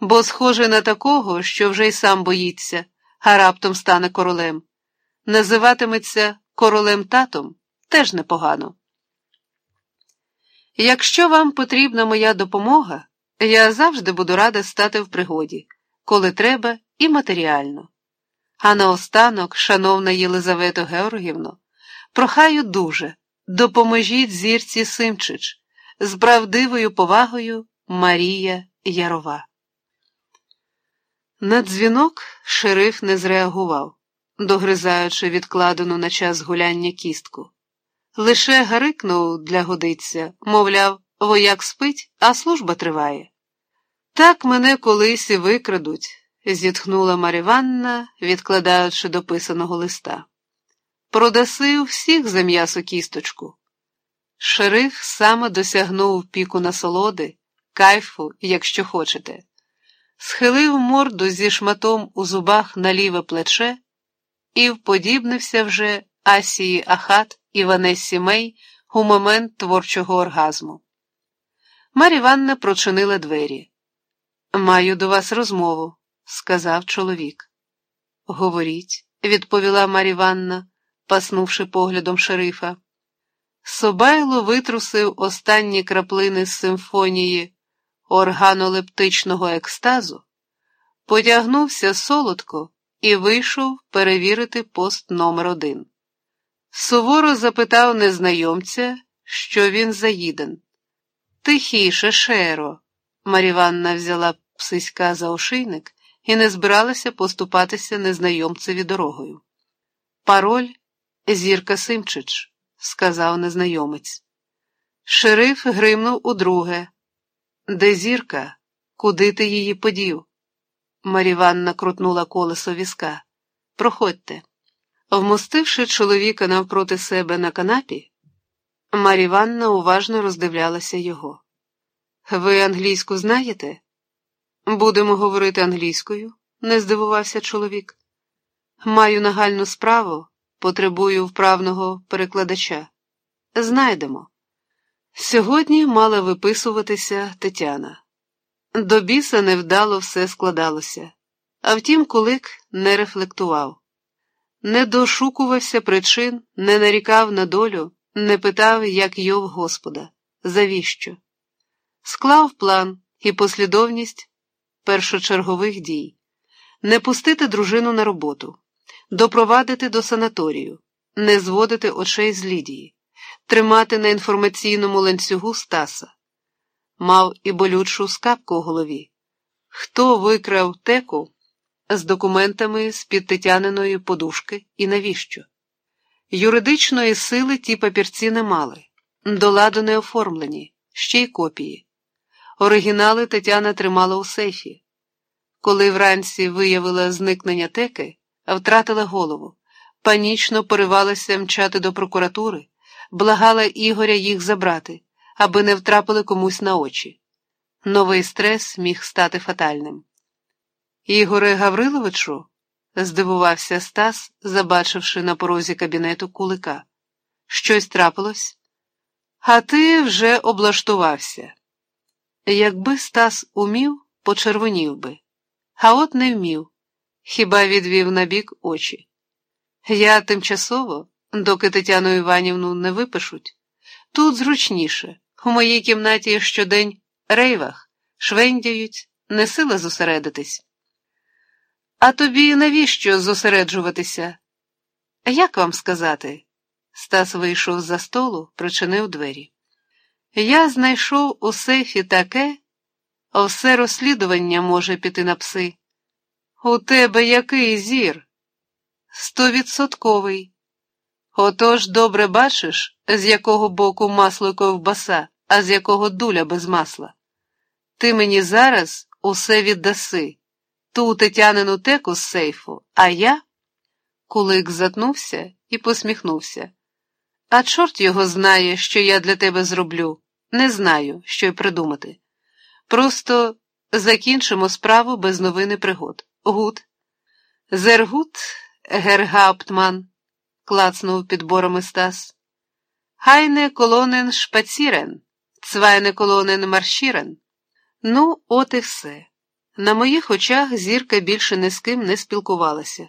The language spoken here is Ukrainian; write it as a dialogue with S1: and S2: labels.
S1: бо схожий на такого, що вже й сам боїться, а раптом стане королем. Називатиметься королем татом теж непогано. Якщо вам потрібна моя допомога, я завжди буду рада стати в пригоді, коли треба, і матеріально. А наостанок, шановна Єлизавето Георгівно, прохаю дуже, допоможіть зірці Симчич з правдивою повагою Марія Ярова. На дзвінок шериф не зреагував, догризаючи відкладену на час гуляння кістку. Лише гарикнув для годиться, мовляв, вояк спить, а служба триває. Так мене колись і викрадуть, зітхнула Маріванна, відкладаючи дописаного листа. Продаси у всіх за м'ясо кісточку. Шериф саме досягнув піку насолоди, кайфу, якщо хочете, схилив морду зі шматом у зубах на ліве плече і вподібнився вже Асії Ахат і Ванессі Мей у момент творчого оргазму. Маріванна прочинила двері. Маю до вас розмову, сказав чоловік. Говоріть, відповіла Маріванна, паснувши поглядом шерифа. Собайло витрусив останні краплини з симфонії органолептичного екстазу, потягнувся солодко і вийшов перевірити пост номер один. Суворо запитав незнайомця, що він заїден. Тихіше, шеро. Маріванна взяла псиська за ошийник і не збиралася поступатися незнайомцеві дорогою. Пароль Зірка Симчич, сказав незнайомець. Шериф гримнув удруге. Де зірка? Куди ти її подів? Маріванна крутнула колесо візка. Проходьте. Вмостивши чоловіка навпроти себе на канапі, Маріванна уважно роздивлялася його. Ви англійську знаєте? Будемо говорити англійською, не здивувався чоловік. Маю нагальну справу, потребую вправного перекладача. Знайдемо. Сьогодні мала виписуватися Тетяна. До біса невдало все складалося, а втім, кулик не рефлектував, не дошукувався причин, не нарікав на долю, не питав, як йов Господа, завіщо. Склав план і послідовність першочергових дій, не пустити дружину на роботу, допровадити до санаторію, не зводити очей з Лідії, тримати на інформаційному ланцюгу Стаса. Мав і болючу скапку у голові. Хто викрав теку з документами з під Тетяниної подушки і навіщо? Юридичної сили ті папірці не мали, до ладу не оформлені, ще й копії. Оригінали Тетяна тримала у сейфі. Коли вранці виявила зникнення теки, втратила голову, панічно поривалася мчати до прокуратури, благала Ігоря їх забрати, аби не втрапили комусь на очі. Новий стрес міг стати фатальним. Ігоре Гавриловичу, здивувався Стас, забачивши на порозі кабінету кулика. Щось трапилось? А ти вже облаштувався. Якби Стас умів, почервонів би, а от не вмів, хіба відвів набік очі. Я тимчасово, доки Тетяну Іванівну не випишуть, тут зручніше, у моїй кімнаті щодень рейвах, швендяють, не сила зосередитись. А тобі навіщо зосереджуватися? Як вам сказати? Стас вийшов за столу, причинив двері. Я знайшов у сейфі таке, все розслідування може піти на пси. У тебе який зір? Стовідсотковий. Отож добре бачиш, з якого боку масло ковбаса, а з якого дуля без масла. Ти мені зараз усе віддаси, ту тетянину теку з сейфу, а я. Кулик затнувся і посміхнувся. А чорт його знає, що я для тебе зроблю. Не знаю, що й придумати. Просто закінчимо справу без новини пригод. Гуд. Зергут, Гергауптман, клацнув підборами Стас. Хайне колонен шпацірен, цвайне колонен маршірен. Ну, от і все. На моїх очах зірка більше ні з ким не спілкувалася.